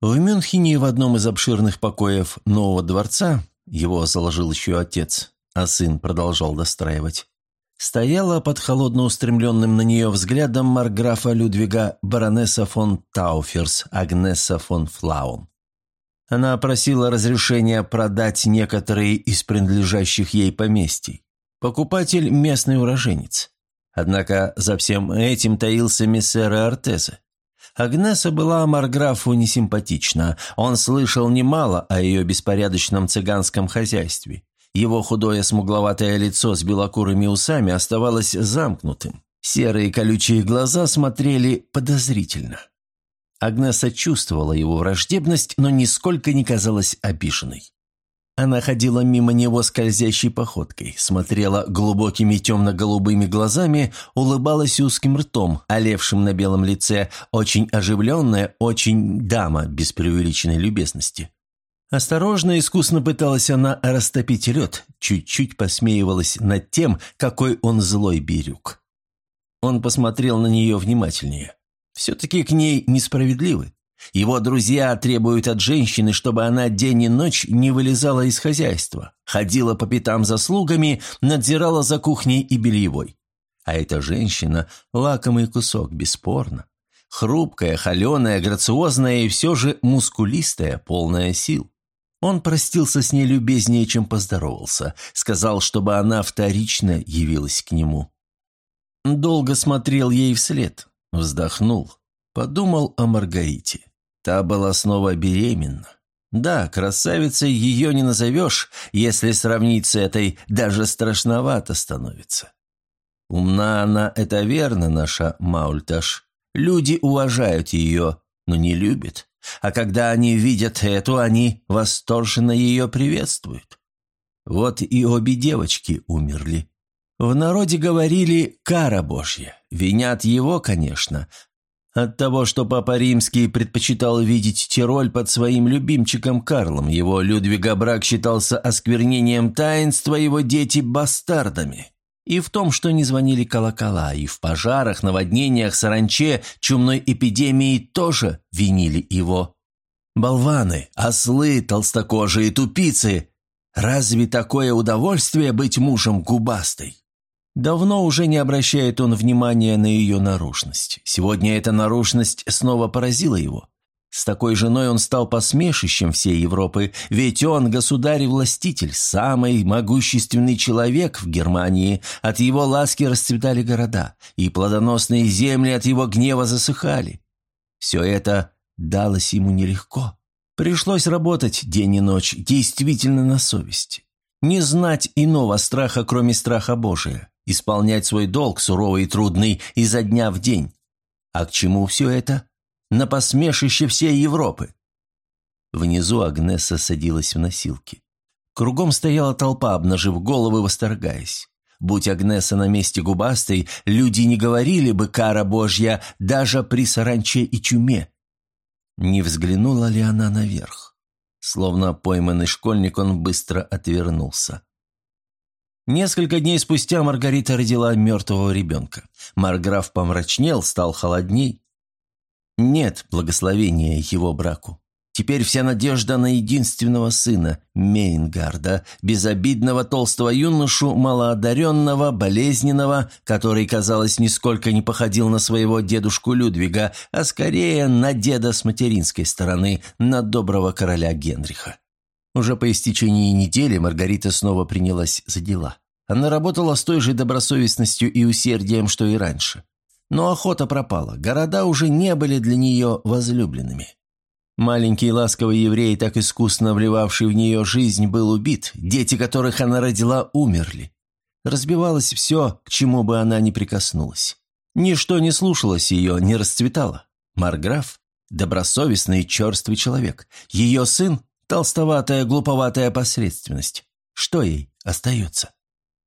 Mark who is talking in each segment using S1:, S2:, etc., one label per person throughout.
S1: В Мюнхене в одном из обширных покоев нового дворца, его заложил еще отец, а сын продолжал достраивать, стояла под холодно устремленным на нее взглядом марграфа Людвига баронесса фон Тауферс Агнеса фон Флаун. Она просила разрешения продать некоторые из принадлежащих ей поместий. Покупатель – местный уроженец. Однако за всем этим таился мессера Артеза. Агнеса была Марграфу несимпатична. Он слышал немало о ее беспорядочном цыганском хозяйстве. Его худое смугловатое лицо с белокурыми усами оставалось замкнутым. Серые колючие глаза смотрели подозрительно. Агнеса чувствовала его враждебность, но нисколько не казалась обиженной. Она ходила мимо него скользящей походкой, смотрела глубокими темно-голубыми глазами, улыбалась узким ртом, олевшим на белом лице, очень оживленная, очень дама без преувеличенной любезности. Осторожно и искусно пыталась она растопить лед, чуть-чуть посмеивалась над тем, какой он злой бирюк. Он посмотрел на нее внимательнее. Все-таки к ней несправедливы. Его друзья требуют от женщины, чтобы она день и ночь не вылезала из хозяйства, ходила по пятам за слугами, надзирала за кухней и бельевой. А эта женщина – лакомый кусок, бесспорно. Хрупкая, холеная, грациозная и все же мускулистая, полная сил. Он простился с ней любезнее, чем поздоровался, сказал, чтобы она вторично явилась к нему. Долго смотрел ей вслед, вздохнул, подумал о Маргарите. Та была снова беременна. Да, красавицей ее не назовешь, если сравнить с этой, даже страшновато становится. Умна она, это верно, наша Маульташ. Люди уважают ее, но не любят. А когда они видят эту, они восторженно ее приветствуют. Вот и обе девочки умерли. В народе говорили «кара Божья». Винят его, конечно, от того, что Папа Римский предпочитал видеть Тироль под своим любимчиком Карлом, его Людвига брак считался осквернением таинства, его дети – бастардами. И в том, что не звонили колокола, и в пожарах, наводнениях, саранче, чумной эпидемии тоже винили его. Болваны, ослы, толстокожие тупицы. Разве такое удовольствие быть мужем губастой? Давно уже не обращает он внимания на ее наружность. Сегодня эта наружность снова поразила его. С такой женой он стал посмешищем всей Европы, ведь он государь и властитель, самый могущественный человек в Германии. От его ласки расцветали города, и плодоносные земли от его гнева засыхали. Все это далось ему нелегко. Пришлось работать день и ночь, действительно на совесть. Не знать иного страха, кроме страха Божия исполнять свой долг, суровый и трудный, изо дня в день. А к чему все это? На посмешище всей Европы. Внизу Агнеса садилась в носилки. Кругом стояла толпа, обнажив головы, восторгаясь. Будь Агнеса на месте губастой, люди не говорили бы «кара Божья» даже при саранче и чуме. Не взглянула ли она наверх? Словно пойманный школьник, он быстро отвернулся. Несколько дней спустя Маргарита родила мертвого ребенка. Марграф помрачнел, стал холодней. Нет благословения его браку. Теперь вся надежда на единственного сына, Мейнгарда, безобидного толстого юношу, малоодаренного, болезненного, который, казалось, нисколько не походил на своего дедушку Людвига, а скорее на деда с материнской стороны, на доброго короля Генриха. Уже по истечении недели Маргарита снова принялась за дела. Она работала с той же добросовестностью и усердием, что и раньше. Но охота пропала, города уже не были для нее возлюбленными. Маленький ласковый еврей, так искусно вливавший в нее жизнь, был убит, дети которых она родила, умерли. Разбивалось все, к чему бы она ни прикоснулась. Ничто не слушалось ее, не расцветало. Марграф – добросовестный черствый человек. Ее сын Толстоватая, глуповатая посредственность. Что ей остается?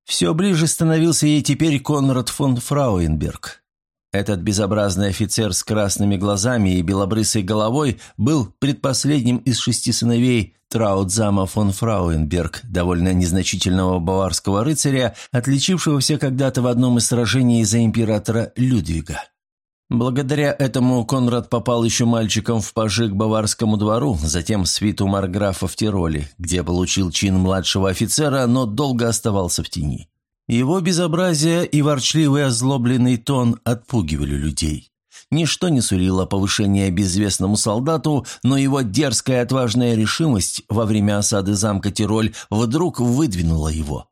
S1: Все ближе становился ей теперь Конрад фон Фрауенберг. Этот безобразный офицер с красными глазами и белобрысой головой был предпоследним из шести сыновей Траутзама фон Фрауенберг, довольно незначительного баварского рыцаря, отличившегося когда-то в одном из сражений за императора Людвига. Благодаря этому Конрад попал еще мальчиком в пажи к Баварскому двору, затем в свиту Марграфа в Тироле, где получил чин младшего офицера, но долго оставался в тени. Его безобразие и ворчливый озлобленный тон отпугивали людей. Ничто не сулило повышения безвестному солдату, но его дерзкая отважная решимость во время осады замка Тироль вдруг выдвинула его.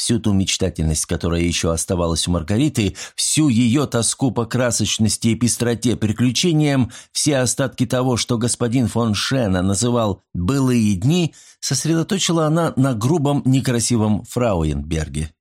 S1: Всю ту мечтательность, которая еще оставалась у Маргариты, всю ее тоску по красочности и пестроте приключениям, все остатки того, что господин фон Шена называл «былые дни», сосредоточила она на грубом, некрасивом Фрауенберге.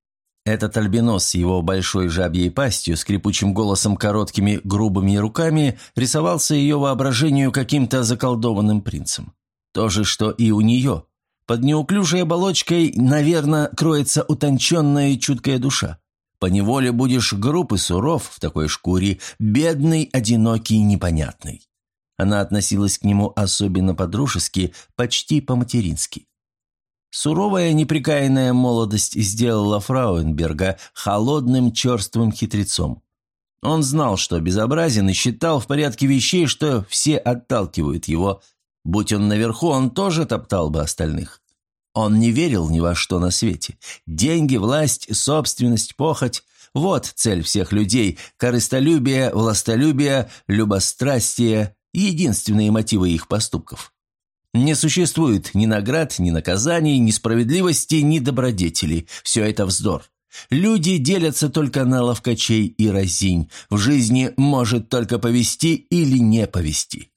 S1: Этот альбинос с его большой жабьей пастью, скрипучим голосом, короткими грубыми руками рисовался ее воображению каким-то заколдованным принцем. То же, что и у нее – под неуклюжей оболочкой, наверное, кроется утонченная и чуткая душа. Поневоле будешь груб и суров в такой шкуре, бедный, одинокий, непонятный. Она относилась к нему особенно по-дружески, почти по-матерински. Суровая неприкаянная молодость сделала Фрауенберга холодным черствым хитрецом. Он знал, что безобразен, и считал в порядке вещей, что все отталкивают его, Будь он наверху, он тоже топтал бы остальных. Он не верил ни во что на свете. Деньги, власть, собственность, похоть – вот цель всех людей. Корыстолюбие, властолюбие, любострастие – единственные мотивы их поступков. Не существует ни наград, ни наказаний, ни справедливости, ни добродетели. Все это вздор. Люди делятся только на ловкачей и разинь. В жизни может только повести или не повести.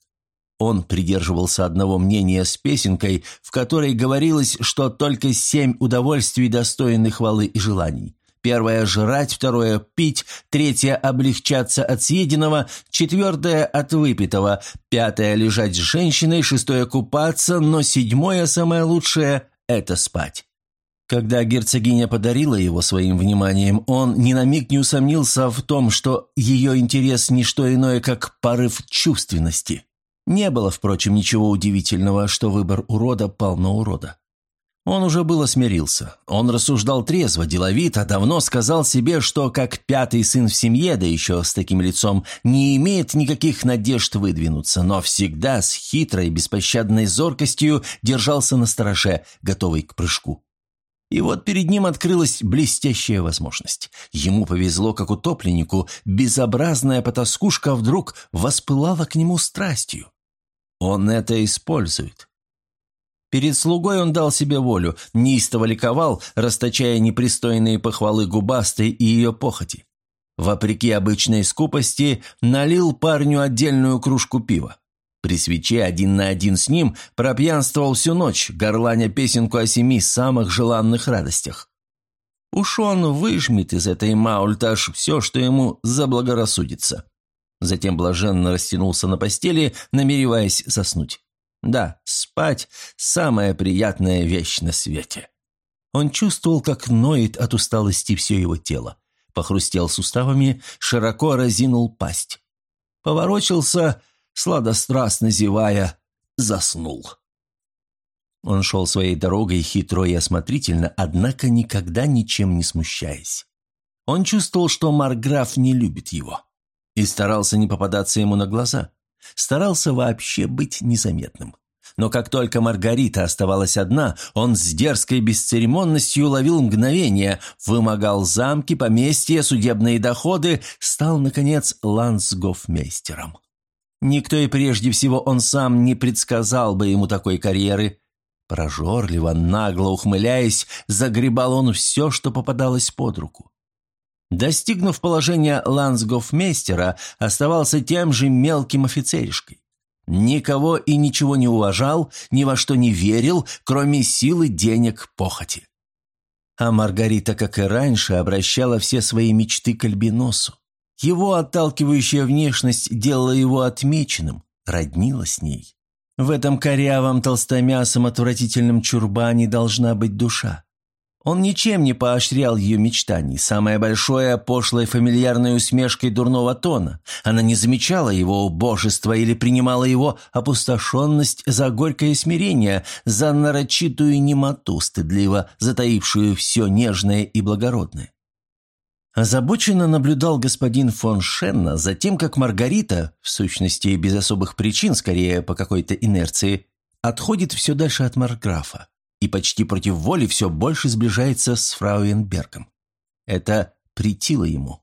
S1: Он придерживался одного мнения с песенкой, в которой говорилось, что только семь удовольствий достойны хвалы и желаний. Первое – жрать, второе – пить, третье – облегчаться от съеденного, четвертое – от выпитого, пятое – лежать с женщиной, шестое – купаться, но седьмое, самое лучшее – это спать. Когда герцогиня подарила его своим вниманием, он ни на миг не усомнился в том, что ее интерес – не что иное, как порыв чувственности. Не было, впрочем, ничего удивительного, что выбор урода пал на урода. Он уже было смирился. Он рассуждал трезво, деловито, давно сказал себе, что как пятый сын в семье, да еще с таким лицом, не имеет никаких надежд выдвинуться, но всегда с хитрой, беспощадной зоркостью держался на стороже, готовый к прыжку. И вот перед ним открылась блестящая возможность. Ему повезло, как утопленнику, безобразная потаскушка вдруг воспылала к нему страстью. Он это использует. Перед слугой он дал себе волю, неистово ликовал, расточая непристойные похвалы губастой и ее похоти. Вопреки обычной скупости, налил парню отдельную кружку пива. При свече один на один с ним пропьянствовал всю ночь, горланя песенку о семи самых желанных радостях. Уж он выжмет из этой маульташ все, что ему заблагорассудится. Затем блаженно растянулся на постели, намереваясь заснуть. Да, спать – самая приятная вещь на свете. Он чувствовал, как ноет от усталости все его тело. Похрустел суставами, широко разинул пасть. Поворочился, сладострастно зевая, заснул. Он шел своей дорогой хитро и осмотрительно, однако никогда ничем не смущаясь. Он чувствовал, что Марграф не любит его. И старался не попадаться ему на глаза. Старался вообще быть незаметным. Но как только Маргарита оставалась одна, он с дерзкой бесцеремонностью ловил мгновение, вымогал замки, поместья, судебные доходы, стал, наконец, лансгофмейстером. Никто и прежде всего он сам не предсказал бы ему такой карьеры. Прожорливо, нагло ухмыляясь, загребал он все, что попадалось под руку. Достигнув положения лансгофмейстера, оставался тем же мелким офицеришкой. Никого и ничего не уважал, ни во что не верил, кроме силы денег похоти. А Маргарита, как и раньше, обращала все свои мечты к Альбиносу. Его отталкивающая внешность делала его отмеченным, роднила с ней. В этом корявом толстомясом отвратительном чурбане должна быть душа. Он ничем не поощрял ее мечтаний, самое большое пошлой фамильярной усмешкой дурного тона. Она не замечала его убожества или принимала его опустошенность за горькое смирение, за нарочитую немоту, стыдливо затаившую все нежное и благородное. Озабоченно наблюдал господин фон Шенна за тем, как Маргарита, в сущности без особых причин, скорее по какой-то инерции, отходит все дальше от Марграфа и почти против воли все больше сближается с Фрауенбергом. Это притило ему.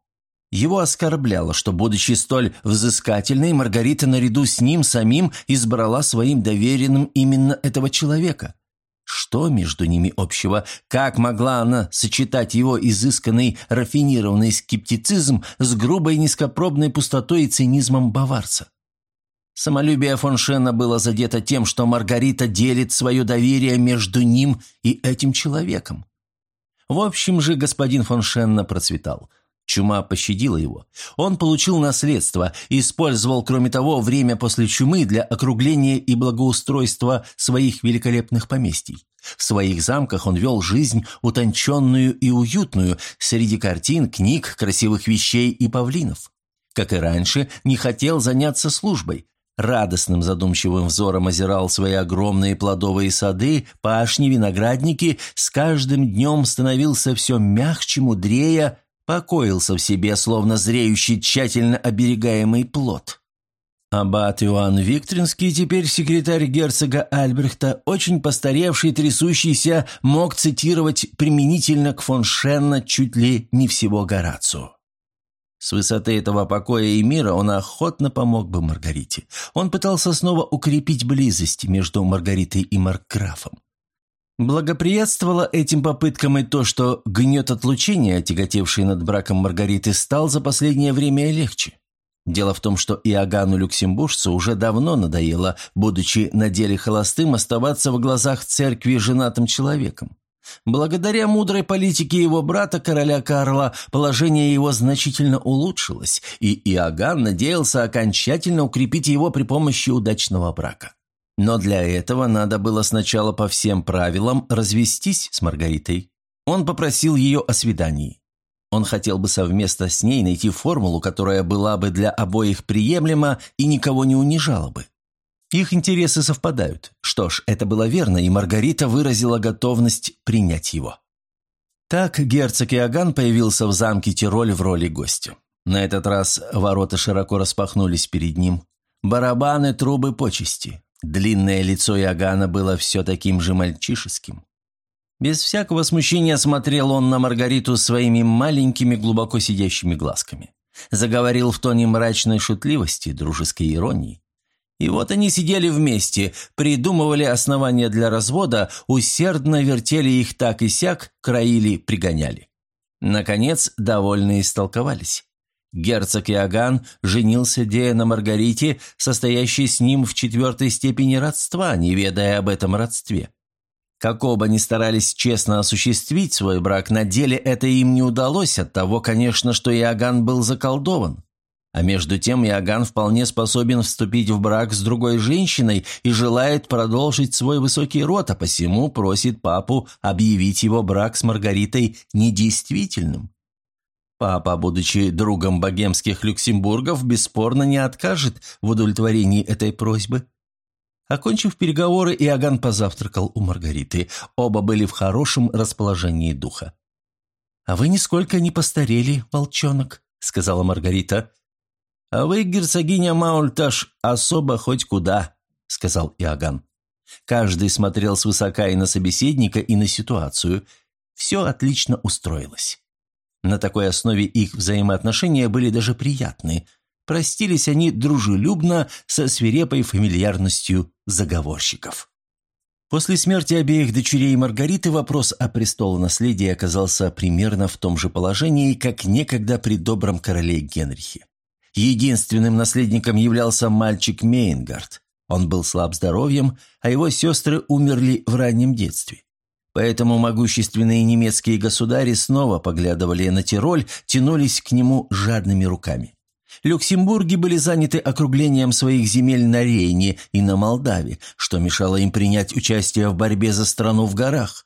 S1: Его оскорбляло, что, будучи столь взыскательной, Маргарита наряду с ним самим избрала своим доверенным именно этого человека. Что между ними общего? Как могла она сочетать его изысканный, рафинированный скептицизм с грубой низкопробной пустотой и цинизмом баварца? Самолюбие фон Шена было задето тем, что Маргарита делит свое доверие между ним и этим человеком. В общем же, господин фон Шенна процветал. Чума пощадила его. Он получил наследство использовал, кроме того, время после чумы для округления и благоустройства своих великолепных поместий. В своих замках он вел жизнь утонченную и уютную, среди картин, книг, красивых вещей и павлинов. Как и раньше, не хотел заняться службой. Радостным задумчивым взором озирал свои огромные плодовые сады, пашни, виноградники, с каждым днем становился все мягче, мудрее, покоился в себе, словно зреющий, тщательно оберегаемый плод. Аббат Иоанн Викторинский, теперь секретарь герцога Альбрехта, очень постаревший, трясущийся, мог цитировать применительно к фон Шенна чуть ли не всего Горацию. С высоты этого покоя и мира он охотно помог бы Маргарите. Он пытался снова укрепить близость между Маргаритой и Маркграфом. Благоприятствовало этим попыткам и то, что гнет отлучения, тяготевший над браком Маргариты, стал за последнее время легче. Дело в том, что Иоганну Люксембуржцу уже давно надоело, будучи на деле холостым, оставаться в глазах церкви женатым человеком. Благодаря мудрой политике его брата, короля Карла, положение его значительно улучшилось, и Иоганн надеялся окончательно укрепить его при помощи удачного брака. Но для этого надо было сначала по всем правилам развестись с Маргаритой. Он попросил ее о свидании. Он хотел бы совместно с ней найти формулу, которая была бы для обоих приемлема и никого не унижала бы. Их интересы совпадают. Что ж, это было верно, и Маргарита выразила готовность принять его. Так герцог Иоганн появился в замке Тироль в роли гостя. На этот раз ворота широко распахнулись перед ним. Барабаны, трубы, почести. Длинное лицо Иоганна было все таким же мальчишеским. Без всякого смущения смотрел он на Маргариту своими маленькими глубоко сидящими глазками. Заговорил в тоне мрачной шутливости, дружеской иронии. И вот они сидели вместе, придумывали основания для развода, усердно вертели их так и сяк, краили, пригоняли. Наконец, довольно истолковались. Герцог Иоганн женился Дея на Маргарите, состоящей с ним в четвертой степени родства, не ведая об этом родстве. Как оба не старались честно осуществить свой брак, на деле это им не удалось от того, конечно, что Иоганн был заколдован. А между тем Иоганн вполне способен вступить в брак с другой женщиной и желает продолжить свой высокий род, а посему просит папу объявить его брак с Маргаритой недействительным. Папа, будучи другом богемских люксембургов, бесспорно не откажет в удовлетворении этой просьбы. Окончив переговоры, Иоганн позавтракал у Маргариты. Оба были в хорошем расположении духа. «А вы нисколько не постарели, волчонок», — сказала Маргарита. «А вы, герцогиня Маульташ, особо хоть куда», — сказал Иоганн. Каждый смотрел свысока и на собеседника, и на ситуацию. Все отлично устроилось. На такой основе их взаимоотношения были даже приятны. Простились они дружелюбно, со свирепой фамильярностью заговорщиков. После смерти обеих дочерей Маргариты вопрос о престолонаследии оказался примерно в том же положении, как некогда при добром короле Генрихе. Единственным наследником являлся мальчик Мейнгард. Он был слаб здоровьем, а его сестры умерли в раннем детстве. Поэтому могущественные немецкие государи снова поглядывали на Тироль, тянулись к нему жадными руками. Люксембурги были заняты округлением своих земель на Рейне и на Молдаве, что мешало им принять участие в борьбе за страну в горах.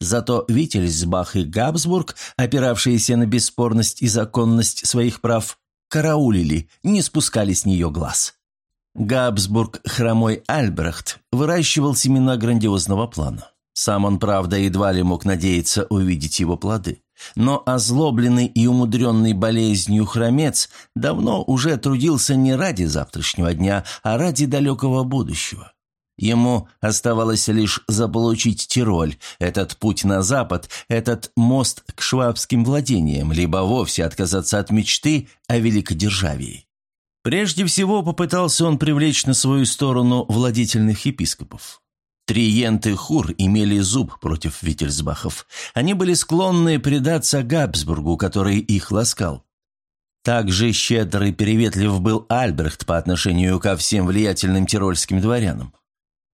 S1: Зато Виттельсбах и Габсбург, опиравшиеся на бесспорность и законность своих прав, караулили, не спускали с нее глаз. Габсбург, хромой Альбрехт, выращивал семена грандиозного плана. Сам он, правда, едва ли мог надеяться увидеть его плоды. Но озлобленный и умудренный болезнью хромец давно уже трудился не ради завтрашнего дня, а ради далекого будущего. Ему оставалось лишь заполучить Тироль, этот путь на запад, этот мост к швабским владениям, либо вовсе отказаться от мечты о великодержавии. Прежде всего попытался он привлечь на свою сторону владетельных епископов. Триенты Хур имели зуб против Виттельсбахов. Они были склонны предаться Габсбургу, который их ласкал. Также щедр и переветлив был Альбрехт по отношению ко всем влиятельным тирольским дворянам.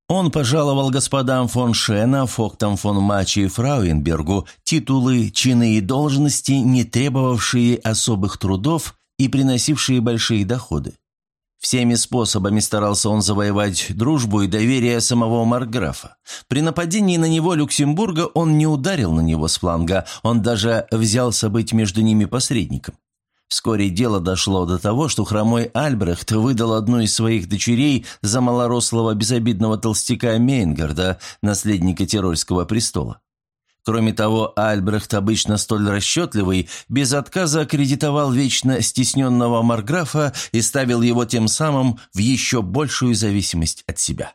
S1: Он пожаловал господам фон Шена, Фоктам фон Мачи и Фрауенбергу титулы, чины и должности, не требовавшие особых трудов и приносившие большие доходы. Всеми способами старался он завоевать дружбу и доверие самого Марграфа. При нападении на него Люксембурга он не ударил на него с фланга, он даже взялся быть между ними посредником. Вскоре дело дошло до того, что хромой Альбрехт выдал одну из своих дочерей за малорослого безобидного толстяка Мейнгарда, наследника Тирольского престола. Кроме того, Альбрехт, обычно столь расчетливый, без отказа аккредитовал вечно стесненного Марграфа и ставил его тем самым в еще большую зависимость от себя.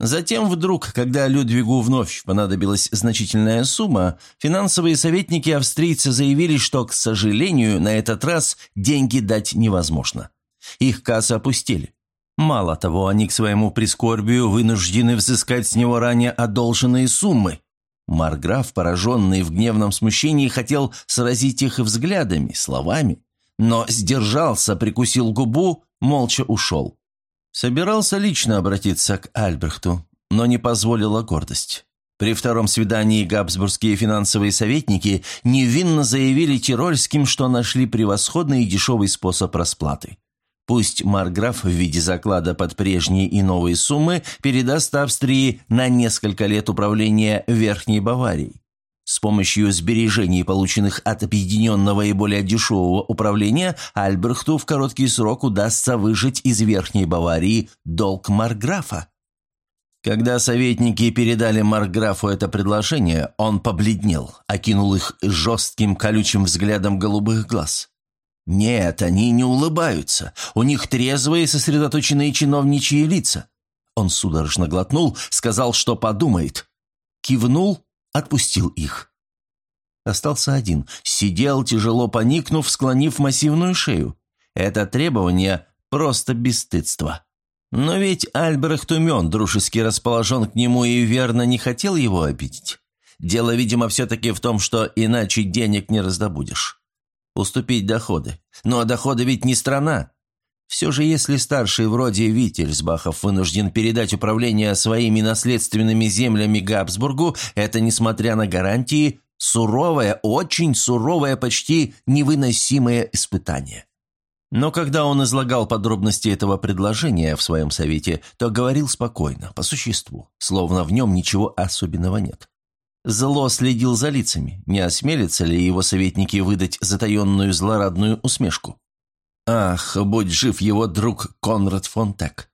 S1: Затем вдруг, когда Людвигу вновь понадобилась значительная сумма, финансовые советники австрийца заявили, что, к сожалению, на этот раз деньги дать невозможно. Их кассы опустили. Мало того, они к своему прискорбию вынуждены взыскать с него ранее одолженные суммы. Марграф, пораженный в гневном смущении, хотел сразить их взглядами, словами, но сдержался, прикусил губу, молча ушел. Собирался лично обратиться к Альбрехту, но не позволила гордость. При втором свидании габсбургские финансовые советники невинно заявили Тирольским, что нашли превосходный и дешевый способ расплаты. Пусть Марграф в виде заклада под прежние и новые суммы передаст Австрии на несколько лет управления Верхней Баварией. С помощью сбережений, полученных от объединенного и более дешевого управления, Альбрехту в короткий срок удастся выжить из Верхней Баварии долг Марграфа. Когда советники передали Марграфу это предложение, он побледнел, окинул их жестким колючим взглядом голубых глаз. Нет, они не улыбаются, у них трезвые сосредоточенные чиновничьи лица. Он судорожно глотнул, сказал, что подумает. Кивнул отпустил их. Остался один. Сидел, тяжело поникнув, склонив массивную шею. Это требование просто бесстыдство. Но ведь Альбрехт умен, дружески расположен к нему и верно не хотел его обидеть. Дело, видимо, все-таки в том, что иначе денег не раздобудешь. Уступить доходы. А доходы ведь не страна. Все же, если старший вроде Виттельсбахов вынужден передать управление своими наследственными землями Габсбургу, это, несмотря на гарантии, суровое, очень суровое, почти невыносимое испытание. Но когда он излагал подробности этого предложения в своем совете, то говорил спокойно, по существу, словно в нем ничего особенного нет. Зло следил за лицами, не осмелятся ли его советники выдать затаенную злорадную усмешку. Ах, будь жив его друг Конрад фон Тек.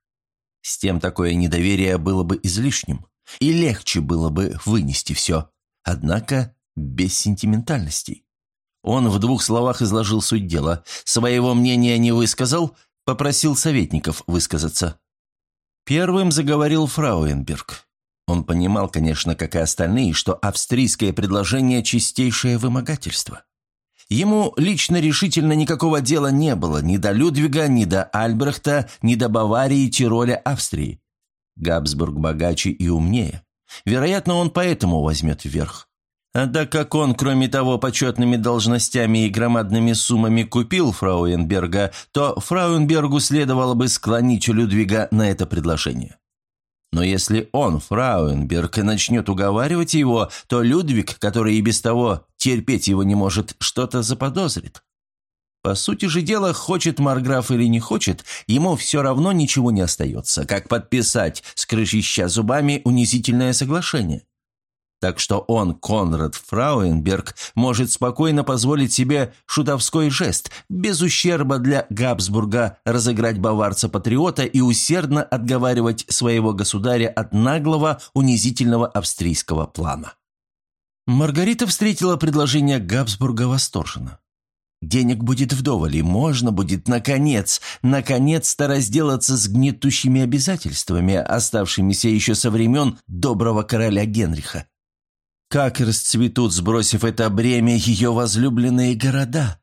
S1: С тем такое недоверие было бы излишним, и легче было бы вынести все, однако без сентиментальностей. Он в двух словах изложил суть дела, своего мнения не высказал, попросил советников высказаться. Первым заговорил Фрауенберг. Он понимал, конечно, как и остальные, что австрийское предложение – чистейшее вымогательство. Ему лично решительно никакого дела не было ни до Людвига, ни до Альбрехта, ни до Баварии, Тироля, Австрии. Габсбург богаче и умнее. Вероятно, он поэтому возьмет вверх. А так как он, кроме того, почетными должностями и громадными суммами купил Фрауенберга, то Фрауенбергу следовало бы склонить Людвига на это предложение. Но если он, Фрауенберг, начнет уговаривать его, то Людвиг, который и без того терпеть его не может, что-то заподозрит. По сути же дела, хочет Марграф или не хочет, ему все равно ничего не остается, как подписать, скрыжища зубами, унизительное соглашение. Так что он, Конрад Фрауенберг, может спокойно позволить себе шутовской жест, без ущерба для Габсбурга разыграть баварца-патриота и усердно отговаривать своего государя от наглого, унизительного австрийского плана. Маргарита встретила предложение Габсбурга восторженно. Денег будет вдоволь, и можно будет, наконец, наконец-то разделаться с гнетущими обязательствами, оставшимися еще со времен доброго короля Генриха. Как расцветут, сбросив это бремя, ее возлюбленные города.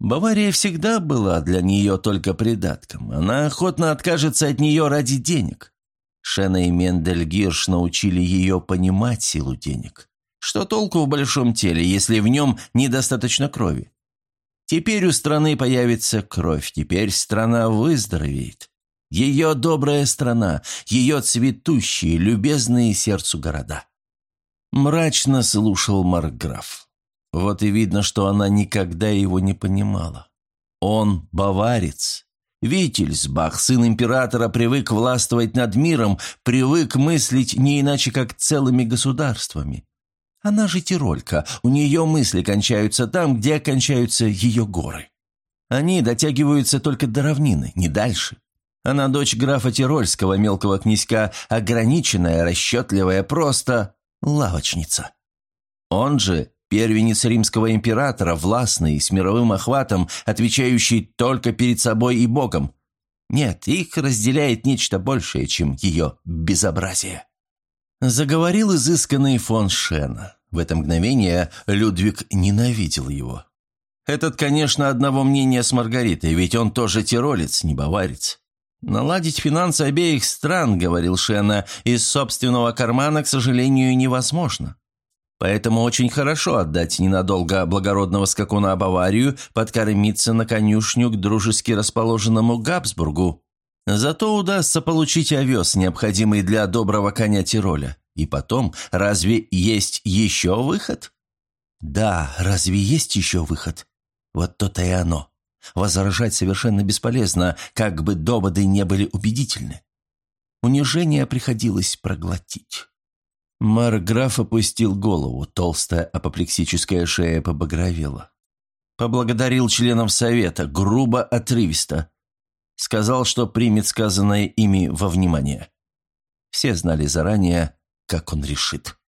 S1: Бавария всегда была для нее только придатком. Она охотно откажется от нее ради денег. Шена и Мендель Гирш научили ее понимать силу денег. Что толку в большом теле, если в нем недостаточно крови? Теперь у страны появится кровь, теперь страна выздоровеет. Ее добрая страна, ее цветущие, любезные сердцу города. Мрачно слушал Маркграф. Вот и видно, что она никогда его не понимала. Он баварец. Вительсбах, сын императора, привык властвовать над миром, привык мыслить не иначе, как целыми государствами. Она же тиролька, у нее мысли кончаются там, где кончаются ее горы. Они дотягиваются только до равнины, не дальше. Она дочь графа Тирольского, мелкого князька, ограниченная, расчетливая, просто лавочница. Он же первенец римского императора, властный, с мировым охватом, отвечающий только перед собой и Богом. Нет, их разделяет нечто большее, чем ее безобразие. Заговорил изысканный фон Шена. В это мгновение Людвиг ненавидел его. Этот, конечно, одного мнения с Маргаритой, ведь он тоже тиролец, не баварец. «Наладить финансы обеих стран, — говорил Шена, — из собственного кармана, к сожалению, невозможно. Поэтому очень хорошо отдать ненадолго благородного скакуна Баварию, подкормиться на конюшню к дружески расположенному Габсбургу, Зато удастся получить овес, необходимый для доброго коня Тироля. И потом, разве есть еще выход? Да, разве есть еще выход? Вот то-то и оно. Возражать совершенно бесполезно, как бы доводы не были убедительны. Унижение приходилось проглотить. Марграф опустил голову, толстая апоплексическая шея побагровела. Поблагодарил членов совета, грубо, отрывисто. Сказал, что примет сказанное ими во внимание. Все знали заранее, как он решит.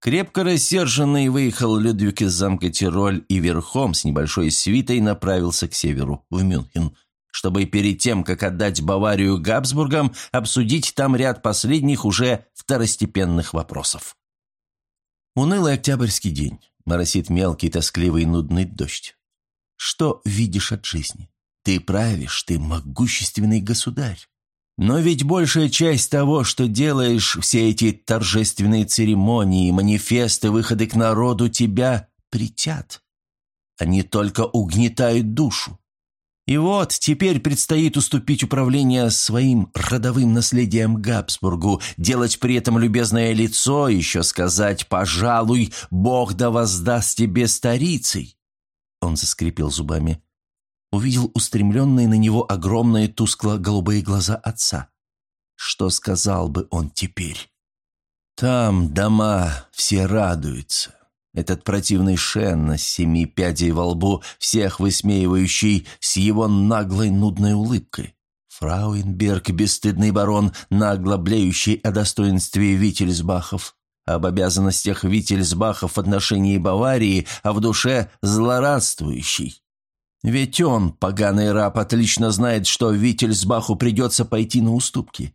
S1: Крепко рассерженный выехал Людвиг из замка Тироль и верхом с небольшой свитой направился к северу, в Мюнхен, чтобы перед тем, как отдать Баварию Габсбургам, обсудить там ряд последних уже второстепенных вопросов. Унылый октябрьский день. Моросит мелкий, тоскливый, нудный дождь. Что видишь от жизни? Ты правишь, ты могущественный государь. Но ведь большая часть того, что делаешь, все эти торжественные церемонии, манифесты, выходы к народу тебя притят. Они только угнетают душу. И вот теперь предстоит уступить управление своим родовым наследием Габсбургу, делать при этом любезное лицо, еще сказать «пожалуй, Бог да воздаст тебе старицей». Он заскрипел зубами увидел устремленные на него огромные тускло-голубые глаза отца. Что сказал бы он теперь? Там дома все радуются. Этот противный Шен с семи пядей во лбу, всех высмеивающий с его наглой нудной улыбкой. Фрауенберг, бесстыдный барон, нагло блеющий о достоинстве Вительсбахов, об обязанностях Вительсбахов в отношении Баварии, а в душе злорадствующий. Ведь он, поганый раб, отлично знает, что Вительсбаху придется пойти на уступки.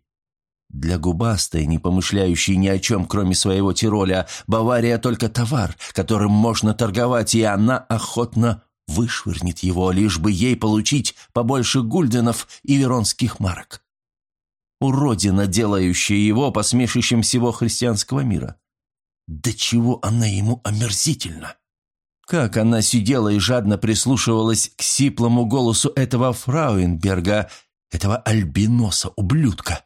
S1: Для губастой, не помышляющей ни о чем, кроме своего Тироля, Бавария только товар, которым можно торговать, и она охотно вышвырнет его, лишь бы ей получить побольше гульденов и веронских марок. Уродина, делающая его посмешищем всего христианского мира. Да чего она ему омерзительна! Как она сидела и жадно прислушивалась к сиплому голосу этого Фрауенберга, этого альбиноса, ублюдка.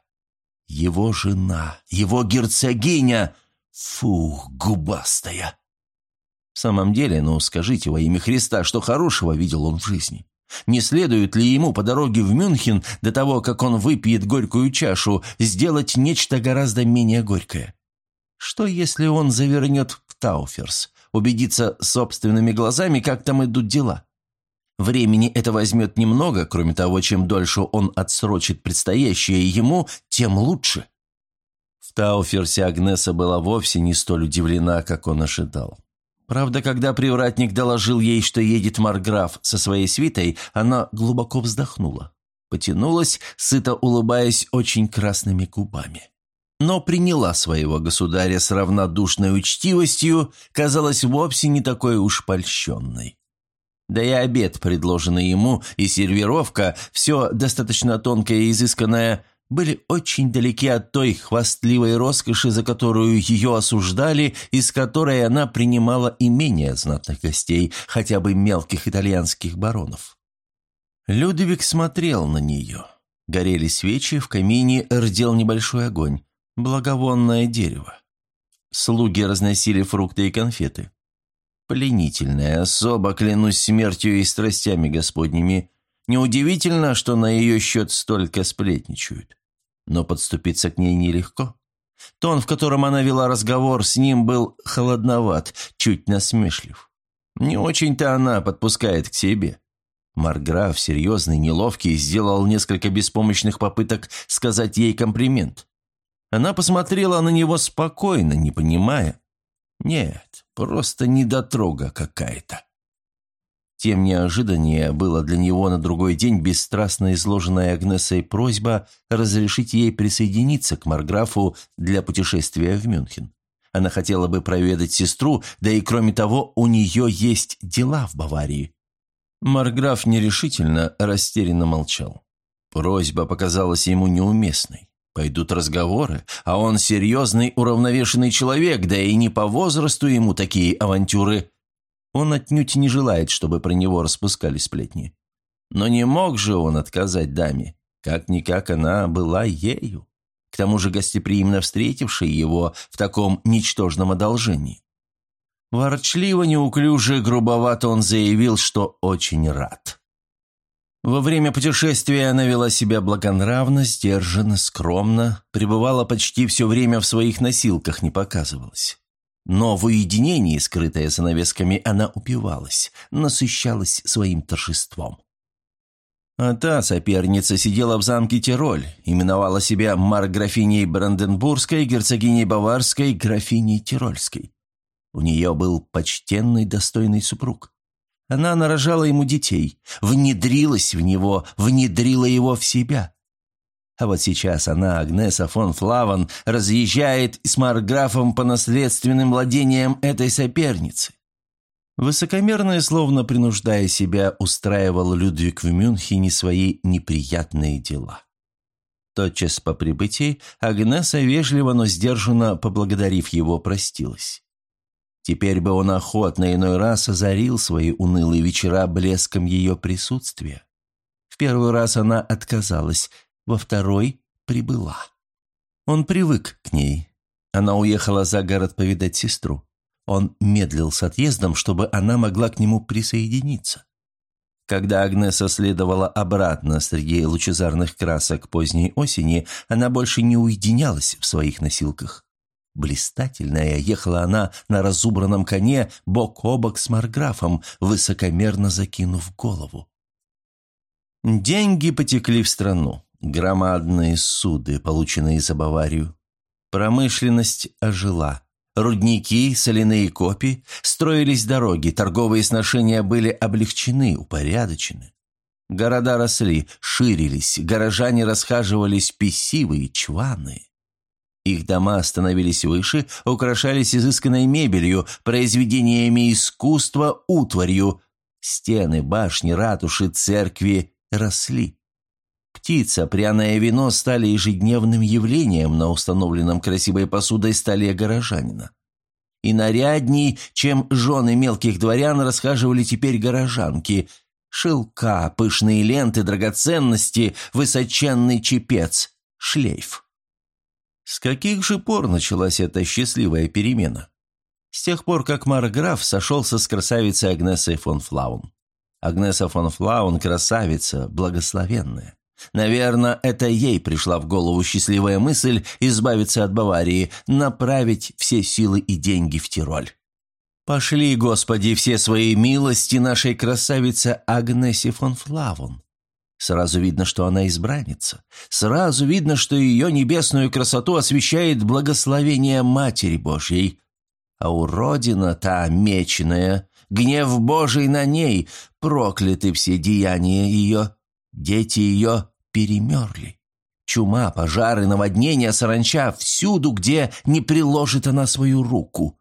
S1: Его жена, его герцогиня. Фух, губастая. В самом деле, ну скажите во имя Христа, что хорошего видел он в жизни? Не следует ли ему по дороге в Мюнхен, до того, как он выпьет горькую чашу, сделать нечто гораздо менее горькое? Что, если он завернет в Тауферс, убедиться собственными глазами, как там идут дела. Времени это возьмет немного, кроме того, чем дольше он отсрочит предстоящее ему, тем лучше. В Тауферсе Агнеса была вовсе не столь удивлена, как он ожидал. Правда, когда привратник доложил ей, что едет Марграф со своей свитой, она глубоко вздохнула. Потянулась, сыто улыбаясь очень красными губами. Но приняла своего государя с равнодушной учтивостью, казалось, вовсе не такой уж польщенной. Да и обед, предложенный ему, и сервировка, все достаточно тонкое и изысканное, были очень далеки от той хвастливой роскоши, за которую ее осуждали, из которой она принимала и менее знатных гостей, хотя бы мелких итальянских баронов. Людвиг смотрел на нее. Горели свечи, в камине рдел небольшой огонь, благовонное дерево. Слуги разносили фрукты и конфеты. Пленительная особа, клянусь смертью и страстями господними. Неудивительно, что на ее счет столько сплетничают но подступиться к ней нелегко. Тон, в котором она вела разговор, с ним был холодноват, чуть насмешлив. Не очень-то она подпускает к себе. Марграф, серьезный, неловкий, сделал несколько беспомощных попыток сказать ей комплимент. Она посмотрела на него спокойно, не понимая. Нет, просто недотрога какая-то. Тем неожиданнее было для него на другой день бесстрастно изложенная Агнесой просьба разрешить ей присоединиться к Марграфу для путешествия в Мюнхен. Она хотела бы проведать сестру, да и кроме того, у нее есть дела в Баварии. Марграф нерешительно, растерянно молчал. Просьба показалась ему неуместной. Пойдут разговоры, а он серьезный, уравновешенный человек, да и не по возрасту ему такие авантюры. Он отнюдь не желает, чтобы про него распускали сплетни. Но не мог же он отказать даме. Как-никак она была ею. К тому же гостеприимно встретившей его в таком ничтожном одолжении. Ворчливо, неуклюже, грубовато он заявил, что очень рад. Во время путешествия она вела себя благонравно, сдержанно, скромно, пребывала почти все время в своих носилках, не показывалась. Но в уединении, скрытая занавесками, она упивалась, насыщалась своим торжеством. А та соперница сидела в замке Тироль, именовала себя марграфиней Бранденбургской, герцогиней Баварской, графиней Тирольской. У нее был почтенный, достойный супруг. Она нарожала ему детей, внедрилась в него, внедрила его в себя. А вот сейчас она, Агнеса фон Флаван, разъезжает с Марграфом по наследственным владениям этой соперницы. Высокомерно словно принуждая себя, устраивал Людвиг в Мюнхене свои неприятные дела. Тотчас по прибытии Агнеса вежливо, но сдержанно, поблагодарив его, простилась. Теперь бы он охотно иной раз озарил свои унылые вечера блеском ее присутствия. В первый раз она отказалась, во второй прибыла. Он привык к ней. Она уехала за город повидать сестру. Он медлил с отъездом, чтобы она могла к нему присоединиться. Когда Агнеса следовала обратно среди лучезарных красок поздней осени, она больше не уединялась в своих носилках. Блистательная ехала она на разубранном коне бок о бок с Марграфом, высокомерно закинув голову. Деньги потекли в страну. Громадные суды, полученные за Баварию. Промышленность ожила. Рудники, соляные копи, строились дороги, торговые сношения были облегчены, упорядочены. Города росли, ширились, горожане расхаживались писивые, чваные. Их дома становились выше, украшались изысканной мебелью, произведениями искусства, утварью. Стены, башни, ратуши, церкви росли. Птица, пряное вино стали ежедневным явлением на установленном красивой посудой столе горожанина. И нарядней, чем жены мелких дворян, расхаживали теперь горожанки. Шелка, пышные ленты, драгоценности, высоченный чепец, шлейф. С каких же пор началась эта счастливая перемена? С тех пор, как Марграф сошелся с красавицей Агнесой фон Флаун. Агнеса фон Флаун – красавица, благословенная. Наверное, это ей пришла в голову счастливая мысль избавиться от Баварии, направить все силы и деньги в Тироль. Пошли, Господи, все свои милости нашей красавице Агнесе фон Флавун. Сразу видно, что она избранница. Сразу видно, что ее небесную красоту освещает благословение Матери Божьей. А уродина та меченая, гнев Божий на ней, прокляты все деяния ее, дети ее перемерли. Чума, пожары, наводнения, саранча – всюду, где не приложит она свою руку.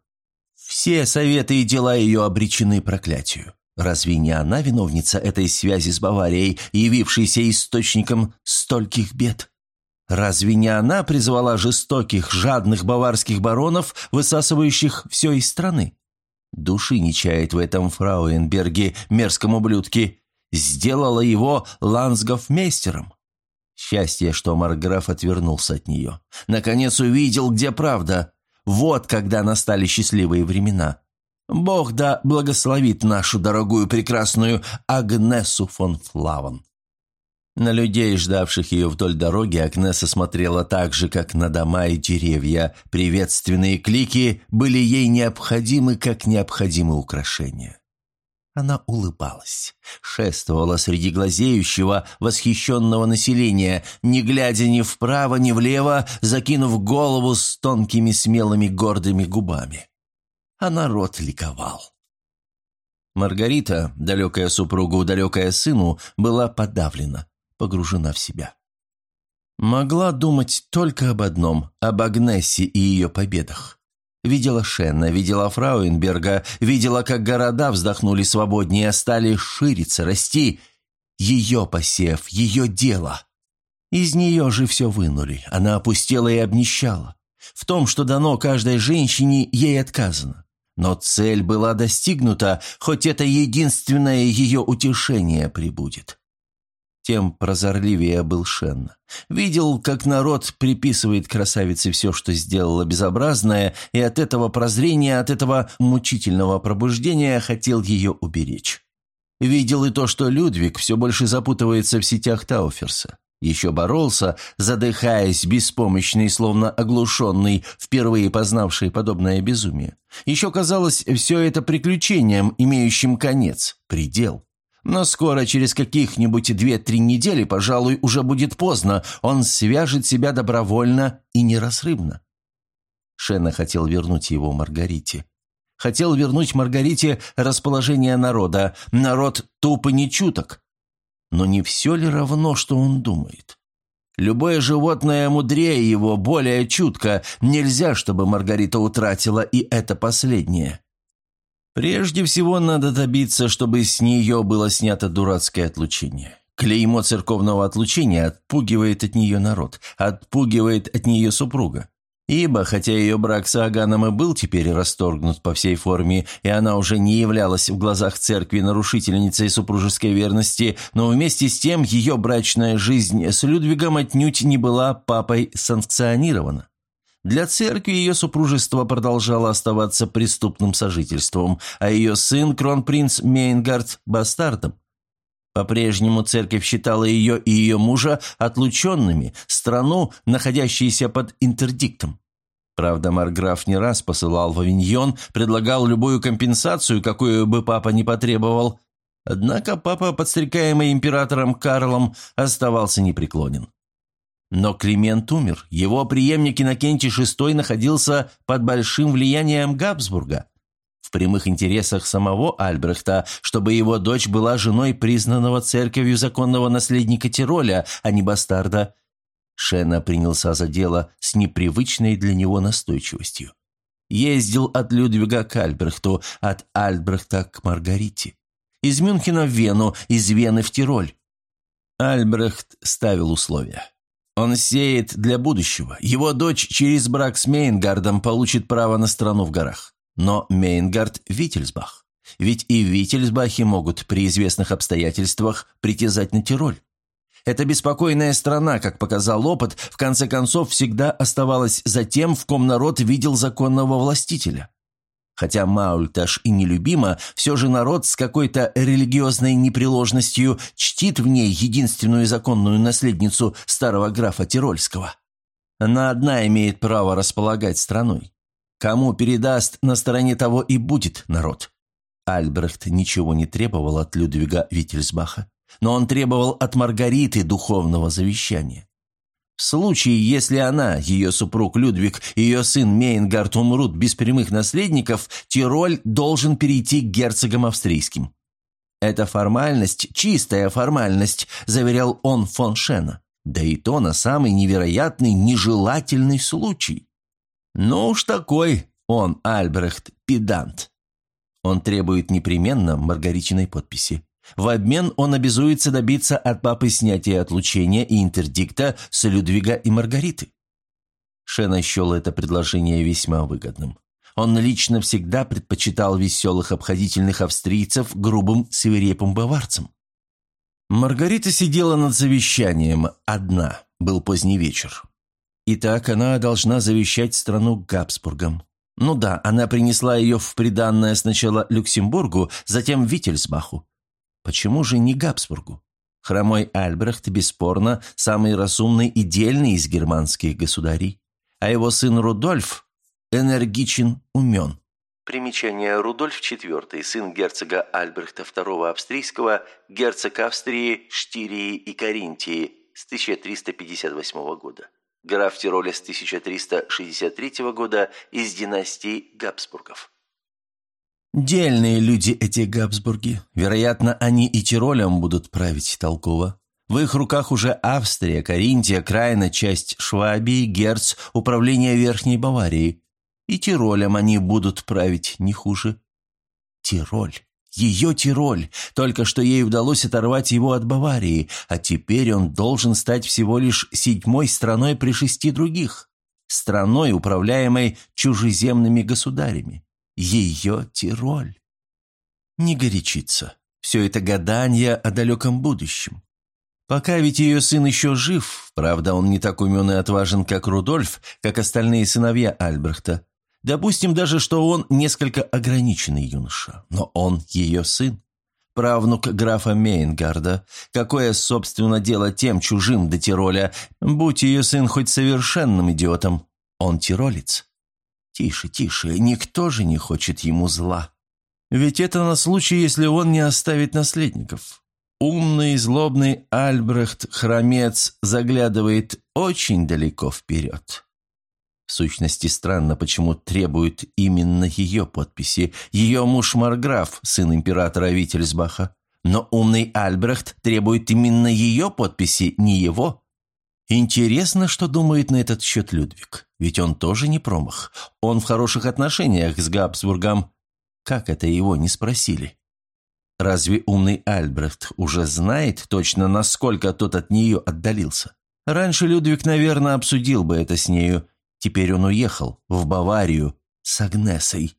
S1: Все советы и дела ее обречены проклятию. Разве не она виновница этой связи с Баварией, явившейся источником стольких бед? Разве не она призвала жестоких, жадных баварских баронов, высасывающих все из страны? Души не чает в этом Фрауенберге, мерзком ублюдке. Сделала его лансгофмейстером. Счастье, что Марграф отвернулся от нее. Наконец увидел, где правда. Вот когда настали счастливые времена. Бог да благословит нашу дорогую прекрасную Агнесу фон Флаван. На людей, ждавших ее вдоль дороги, Агнеса смотрела так же, как на дома и деревья. Приветственные клики были ей необходимы, как необходимы украшения. Она улыбалась, шествовала среди глазеющего, восхищенного населения, не глядя ни вправо, ни влево, закинув голову с тонкими, смелыми, гордыми губами а народ ликовал. Маргарита, далекая супругу, далекая сыну, была подавлена, погружена в себя. Могла думать только об одном – об Агнессе и ее победах. Видела Шенна, видела Фрауенберга, видела, как города вздохнули свободнее, стали шириться, расти. Ее посев, ее дело. Из нее же все вынули, она опустела и обнищала. В том, что дано каждой женщине, ей отказано. Но цель была достигнута, хоть это единственное ее утешение прибудет. Тем прозорливее был Шен. Видел, как народ приписывает красавице все, что сделала безобразное, и от этого прозрения, от этого мучительного пробуждения хотел ее уберечь. Видел и то, что Людвиг все больше запутывается в сетях Тауферса. Еще боролся, задыхаясь, беспомощный, словно оглушенный, впервые познавший подобное безумие. Еще казалось все это приключением, имеющим конец, предел. Но скоро, через каких-нибудь две-три недели, пожалуй, уже будет поздно, он свяжет себя добровольно и неразрывно. Шена хотел вернуть его Маргарите. Хотел вернуть Маргарите расположение народа. Народ тупо не чуток. Но не все ли равно, что он думает? Любое животное мудрее его, более чутко. Нельзя, чтобы Маргарита утратила и это последнее. Прежде всего надо добиться, чтобы с нее было снято дурацкое отлучение. Клеймо церковного отлучения отпугивает от нее народ, отпугивает от нее супруга. Ибо, хотя ее брак с Аганом и был теперь расторгнут по всей форме, и она уже не являлась в глазах церкви нарушительницей супружеской верности, но вместе с тем ее брачная жизнь с Людвигом отнюдь не была папой санкционирована. Для церкви ее супружество продолжало оставаться преступным сожительством, а ее сын, кронпринц Мейнгард, – бастардом. По-прежнему церковь считала ее и ее мужа отлученными, страну, находящуюся под интердиктом. Правда, Марграф не раз посылал в Авиньон, предлагал любую компенсацию, какую бы папа не потребовал. Однако папа, подстрекаемый императором Карлом, оставался непреклонен. Но Климент умер, его преемник Иннокентий VI находился под большим влиянием Габсбурга в прямых интересах самого Альбрехта, чтобы его дочь была женой признанного церковью законного наследника Тироля, а не бастарда. Шена принялся за дело с непривычной для него настойчивостью. Ездил от Людвига к Альбрехту, от Альбрехта к Маргарите. Из Мюнхена в Вену, из Вены в Тироль. Альбрехт ставил условия. Он сеет для будущего. Его дочь через брак с Мейнгардом получит право на страну в горах. Но Мейнгард – Виттельсбах. Ведь и Виттельсбахи могут при известных обстоятельствах притязать на Тироль. Эта беспокойная страна, как показал опыт, в конце концов всегда оставалась за тем, в ком народ видел законного властителя. Хотя Маульташ и нелюбима, все же народ с какой-то религиозной непреложностью чтит в ней единственную законную наследницу старого графа Тирольского. Она одна имеет право располагать страной. Кому передаст, на стороне того и будет народ. Альбрехт ничего не требовал от Людвига Виттельсбаха. но он требовал от Маргариты духовного завещания. В случае, если она, ее супруг Людвиг и ее сын Мейнгард умрут без прямых наследников, Тироль должен перейти к герцогам австрийским. «Это формальность, чистая формальность», – заверял он фон Шена. Да и то на самый невероятный, нежелательный случай. Ну уж такой он, Альбрехт, педант. Он требует непременно Маргаричиной подписи. В обмен он обязуется добиться от папы снятия отлучения и интердикта с Людвига и Маргариты. Шена счел это предложение весьма выгодным. Он лично всегда предпочитал веселых обходительных австрийцев грубым свирепым баварцам. Маргарита сидела над завещанием, одна, был поздний вечер. Итак, она должна завещать страну Габсбургам. Ну да, она принесла ее в приданное сначала Люксембургу, затем Виттельсбаху. Почему же не Габсбургу? Хромой Альбрехт, бесспорно, самый разумный и дельный из германских государей, а его сын Рудольф энергичен, умен. Примечание Рудольф IV, сын герцога Альбрехта II Австрийского, герцог Австрии, Штирии и Каринтии с 1358 года. Граф Тироля с 1363 года из династии Габсбургов. Дельные люди эти Габсбурги. Вероятно, они и Тиролем будут править толково. В их руках уже Австрия, Каринтия, Крайна, часть Швабии, Герц, управление Верхней Баварии. И Тиролем они будут править не хуже. Тироль. Ее Тироль. Только что ей удалось оторвать его от Баварии, а теперь он должен стать всего лишь седьмой страной при шести других. Страной, управляемой чужеземными государями ее Тироль. Не горячиться. Все это гадание о далеком будущем. Пока ведь ее сын еще жив, правда, он не так умен и отважен, как Рудольф, как остальные сыновья Альбрехта. Допустим даже, что он несколько ограниченный юноша, но он ее сын. Правнук графа Мейнгарда. Какое, собственно, дело тем чужим до Тироля, будь ее сын хоть совершенным идиотом. Он тиролец. «Тише, тише, никто же не хочет ему зла. Ведь это на случай, если он не оставит наследников. Умный, злобный Альбрехт Хромец заглядывает очень далеко вперед». В сущности, странно, почему требуют именно ее подписи. Ее муж Марграф, сын императора Виттельсбаха. Но умный Альбрехт требует именно ее подписи, не его. Интересно, что думает на этот счет Людвиг. Ведь он тоже не промах. Он в хороших отношениях с Габсбургом. Как это его не спросили? Разве умный Альбрехт уже знает точно, насколько тот от нее отдалился? Раньше Людвиг, наверное, обсудил бы это с нею. Теперь он уехал в Баварию с Агнесой.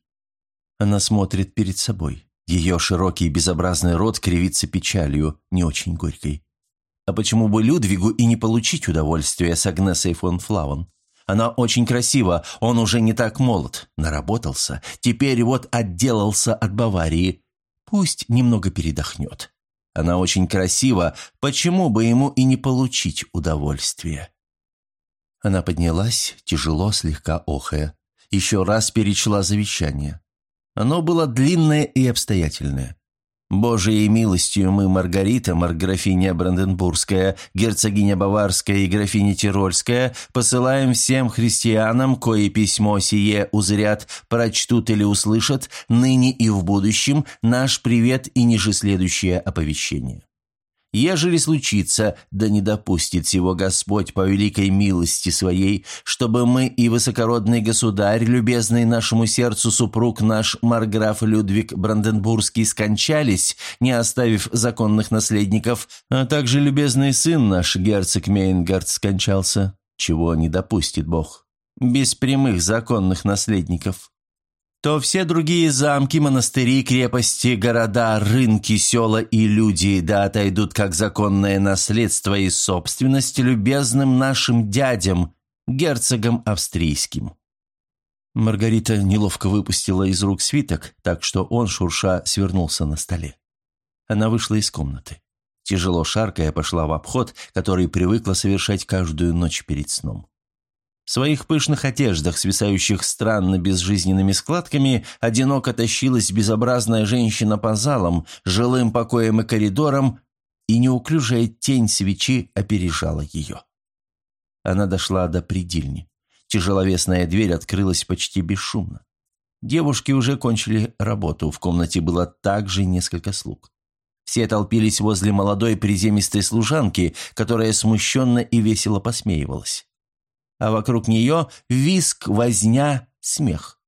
S1: Она смотрит перед собой. Ее широкий безобразный рот кривится печалью, не очень горькой. А почему бы Людвигу и не получить удовольствие с Агнесой фон Флавон? Она очень красива, он уже не так молод, наработался, теперь вот отделался от Баварии. Пусть немного передохнет. Она очень красива, почему бы ему и не получить удовольствие? Она поднялась, тяжело, слегка охая. Еще раз перечла завещание. Оно было длинное и обстоятельное. Божией милостью мы Маргарита, марграфиня Бранденбургская, герцогиня Баварская и графиня Тирольская, посылаем всем христианам, кои письмо сие узрят, прочтут или услышат, ныне и в будущем, наш привет и ниже следующее оповещение. Ежели случится, да не допустит сего Господь по великой милости своей, чтобы мы и высокородный государь, любезный нашему сердцу супруг наш Марграф Людвиг Бранденбургский, скончались, не оставив законных наследников, а также любезный сын наш, герцог Мейнгард, скончался, чего не допустит Бог, без прямых законных наследников то все другие замки, монастыри, крепости, города, рынки, села и люди да отойдут как законное наследство и собственность любезным нашим дядям, герцогам австрийским». Маргарита неловко выпустила из рук свиток, так что он, шурша, свернулся на столе. Она вышла из комнаты. Тяжело шаркая пошла в обход, который привыкла совершать каждую ночь перед сном. В своих пышных одеждах, свисающих странно безжизненными складками, одиноко тащилась безобразная женщина по залам, жилым покоям и коридорам, и неуклюжая тень свечи опережала ее. Она дошла до предельни. Тяжеловесная дверь открылась почти бесшумно. Девушки уже кончили работу, в комнате было также несколько слуг. Все толпились возле молодой приземистой служанки, которая смущенно и весело посмеивалась. А вокруг нее виск, возня, смех.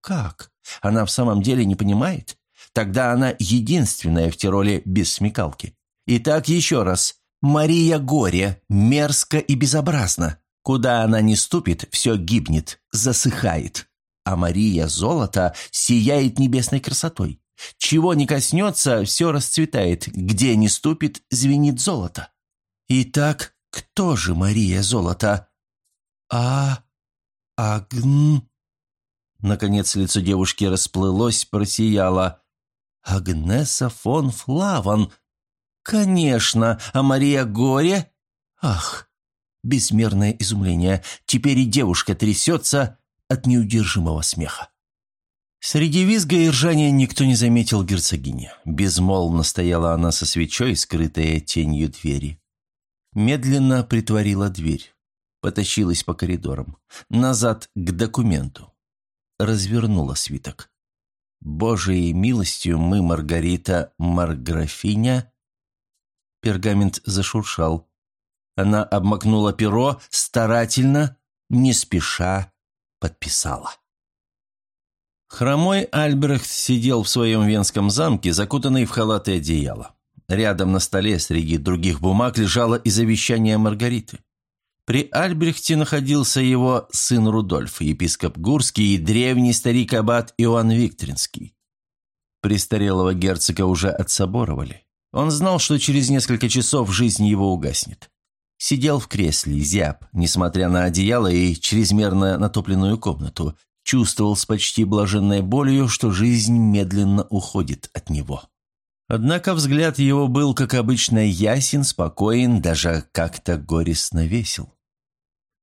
S1: Как? Она в самом деле не понимает? Тогда она единственная в Тироле без смекалки. Итак, еще раз. Мария Горе, мерзко и безобразно. Куда она не ступит, все гибнет, засыхает. А Мария Золото сияет небесной красотой. Чего не коснется, все расцветает. Где не ступит, звенит золото. Итак, кто же Мария Золото? А... Агн... Наконец лицо девушки расплылось, просияло. «Агнеса фон Флаван! Конечно! А Мария Горе? Ах!» Безмерное изумление. Теперь и девушка трясется от неудержимого смеха. Среди визга и ржания никто не заметил герцогини. Безмолвно стояла она со свечой, скрытая тенью двери. Медленно притворила дверь. Потащилась по коридорам. Назад к документу. Развернула свиток. «Божией милостью мы, Маргарита Марграфиня...» Пергамент зашуршал. Она обмакнула перо старательно, не спеша подписала. Хромой Альбрехт сидел в своем венском замке, закутанный в халат и одеяло. Рядом на столе среди других бумаг лежало и завещание Маргариты. При Альбрехте находился его сын Рудольф, епископ Гурский и древний старик-аббат Иоанн Викторинский. Престарелого герцога уже отсоборовали. Он знал, что через несколько часов жизнь его угаснет. Сидел в кресле, зяб, несмотря на одеяло и чрезмерно натопленную комнату, чувствовал с почти блаженной болью, что жизнь медленно уходит от него. Однако взгляд его был, как обычно, ясен, спокоен, даже как-то горестно весел.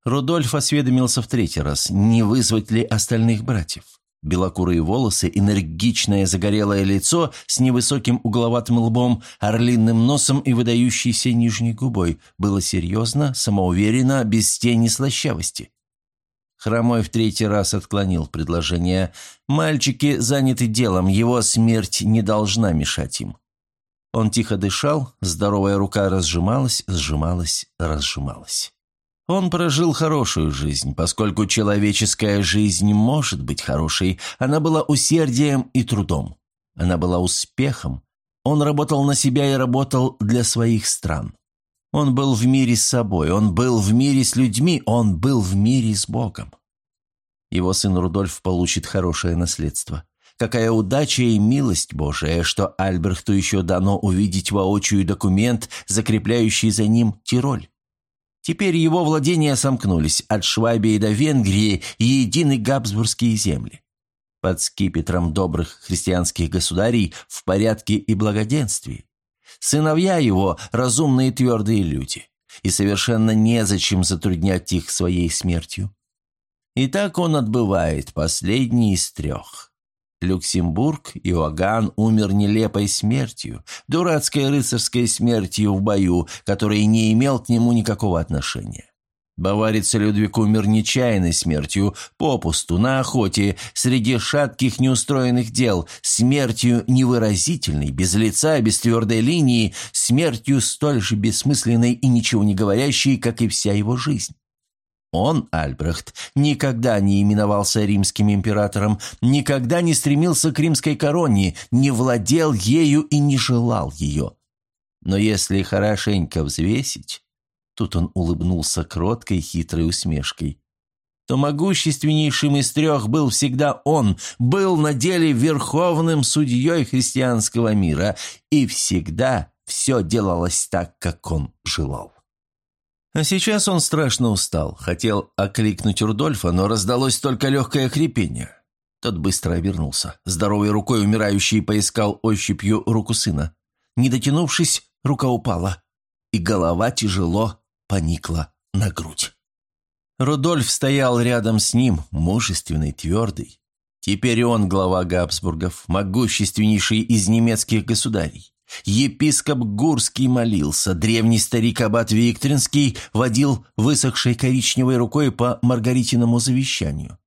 S1: Рудольф осведомился в третий раз, не вызвать ли остальных братьев. Белокурые волосы, энергичное загорелое лицо с невысоким угловатым лбом, орлиным носом и выдающейся нижней губой было серьезно, самоуверенно, без тени слащавости. Хромой в третий раз отклонил предложение. Мальчики заняты делом, его смерть не должна мешать им. Он тихо дышал, здоровая рука разжималась, сжималась, разжималась. Он прожил хорошую жизнь, поскольку человеческая жизнь может быть хорошей. Она была усердием и трудом. Она была успехом. Он работал на себя и работал для своих стран. Он был в мире с собой, он был в мире с людьми, он был в мире с Богом. Его сын Рудольф получит хорошее наследство. Какая удача и милость Божия, что Альбрехту еще дано увидеть воочию документ, закрепляющий за ним Тироль. Теперь его владения сомкнулись от Швабии до Венгрии и едины Габсбургские земли. Под скипетром добрых христианских государей в порядке и благоденствии. Сыновья его – разумные твердые люди, и совершенно незачем затруднять их своей смертью. И так он отбывает последний из трех. Люксембург, Иоганн, умер нелепой смертью, дурацкой рыцарской смертью в бою, который не имел к нему никакого отношения. Баварец Людвиг умер нечаянной смертью, попусту, на охоте, среди шатких неустроенных дел, смертью невыразительной, без лица, без твердой линии, смертью столь же бессмысленной и ничего не говорящей, как и вся его жизнь. Он, Альбрехт, никогда не именовался римским императором, никогда не стремился к римской короне, не владел ею и не желал ее. Но если хорошенько взвесить, Тут он улыбнулся кроткой хитрой усмешкой. То могущественнейшим из трех был всегда он, был на деле верховным судьей христианского мира, и всегда все делалось так, как он желал. А сейчас он страшно устал, хотел окликнуть Рудольфа, но раздалось только легкое хрипение. Тот быстро обернулся. Здоровой рукой умирающий поискал ощупью руку сына. Не дотянувшись, рука упала, и голова тяжело поникла на грудь. Рудольф стоял рядом с ним, мужественный, твердый. Теперь он глава Габсбургов, могущественнейший из немецких государей. Епископ Гурский молился, древний старик Аббат Викторинский водил высохшей коричневой рукой по Маргаритиному завещанию.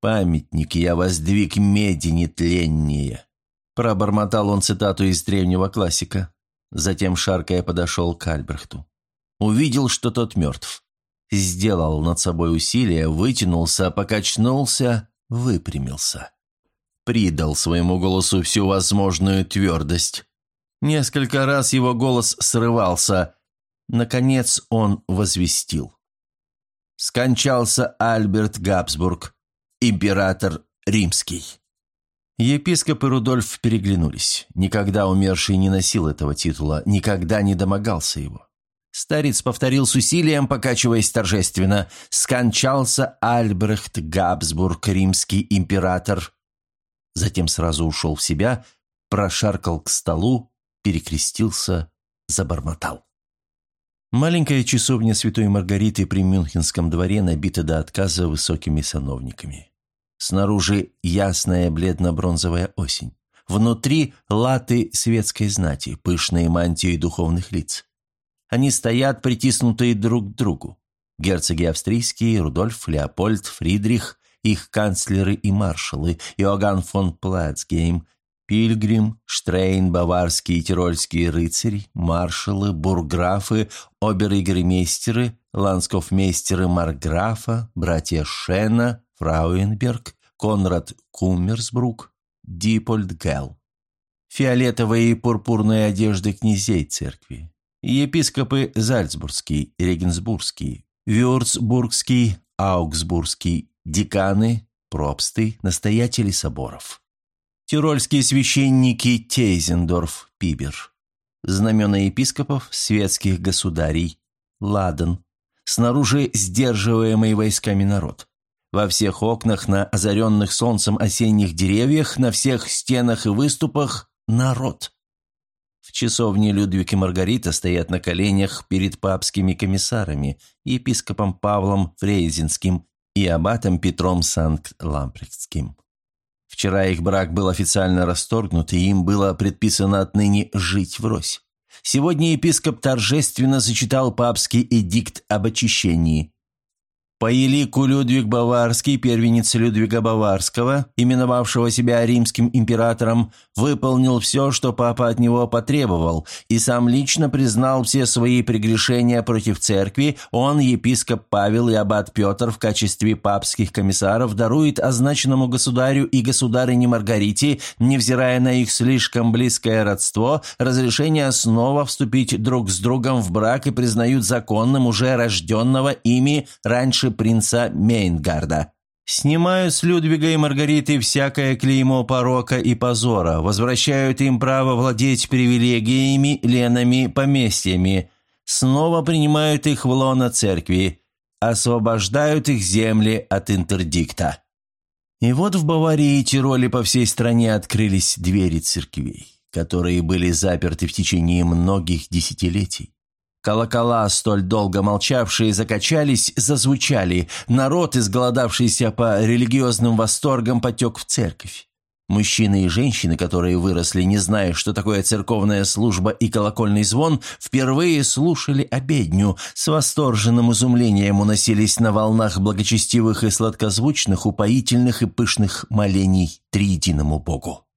S1: «Памятник я воздвиг меди нетленнее», – пробормотал он цитату из древнего классика. Затем, шаркая, подошел к Альбрехту. Увидел, что тот мертв. Сделал над собой усилие, вытянулся, покачнулся, выпрямился. Придал своему голосу всю возможную твердость. Несколько раз его голос срывался. Наконец он возвестил. Скончался Альберт Габсбург, император римский. Епископ и Рудольф переглянулись. Никогда умерший не носил этого титула, никогда не домогался его. Старец повторил с усилием, покачиваясь торжественно. «Скончался Альбрехт Габсбург, римский император». Затем сразу ушел в себя, прошаркал к столу, перекрестился, забормотал. Маленькая часовня Святой Маргариты при Мюнхенском дворе набита до отказа высокими сановниками. Снаружи ясная бледно-бронзовая осень. Внутри латы светской знати, пышные мантии духовных лиц. Они стоят, притиснутые друг к другу. Герцоги австрийские, Рудольф, Леопольд, Фридрих, их канцлеры и маршалы, Иоганн фон Плацгейм, Пильгрим, Штрейн, баварские и тирольские рыцари, маршалы, бурграфы, обер-егермейстеры, ландсгофмейстеры маркграфа, братья Шена, Фрауенберг, Конрад Куммерсбрук, Дипольд Гелл. Фиолетовые и пурпурные одежды князей церкви. Епископы Зальцбургский, Регенсбургский, Вюрцбургский, Аугсбургский, деканы, пропсты, настоятели соборов. Тирольские священники Тейзендорф, Пибер. Знамена епископов, светских государей, Ладен. Снаружи сдерживаемый войсками народ. Во всех окнах, на озаренных солнцем осенних деревьях, на всех стенах и выступах – народ. В часовне Людвиг и Маргарита стоят на коленях перед папскими комиссарами, епископом Павлом Фрейзинским и аббатом Петром Санкт-Лампректским. Вчера их брак был официально расторгнут, и им было предписано отныне жить врозь. Сегодня епископ торжественно зачитал папский эдикт об очищении. По елику Людвиг Баварский, первенец Людвига Баварского, именовавшего себя римским императором, выполнил все, что папа от него потребовал, и сам лично признал все свои прегрешения против церкви, он, епископ Павел и аббат Петр в качестве папских комиссаров дарует означенному государю и государыне Маргарите, невзирая на их слишком близкое родство, разрешение снова вступить друг с другом в брак и признают законным уже рожденного ими раньше принца Мейнгарда. Снимают с Людвига и Маргариты всякое клеймо порока и позора, возвращают им право владеть привилегиями, ленами, поместьями, снова принимают их в лоно церкви, освобождают их земли от интердикта. И вот в Баварии и Тироле по всей стране открылись двери церквей, которые были заперты в течение многих десятилетий. Колокола, столь долго молчавшие, закачались, зазвучали. Народ, изголодавшийся по религиозным восторгам, потек в церковь. Мужчины и женщины, которые выросли, не зная, что такое церковная служба и колокольный звон, впервые слушали обедню, с восторженным изумлением уносились на волнах благочестивых и сладкозвучных, упоительных и пышных молений Триединому Богу.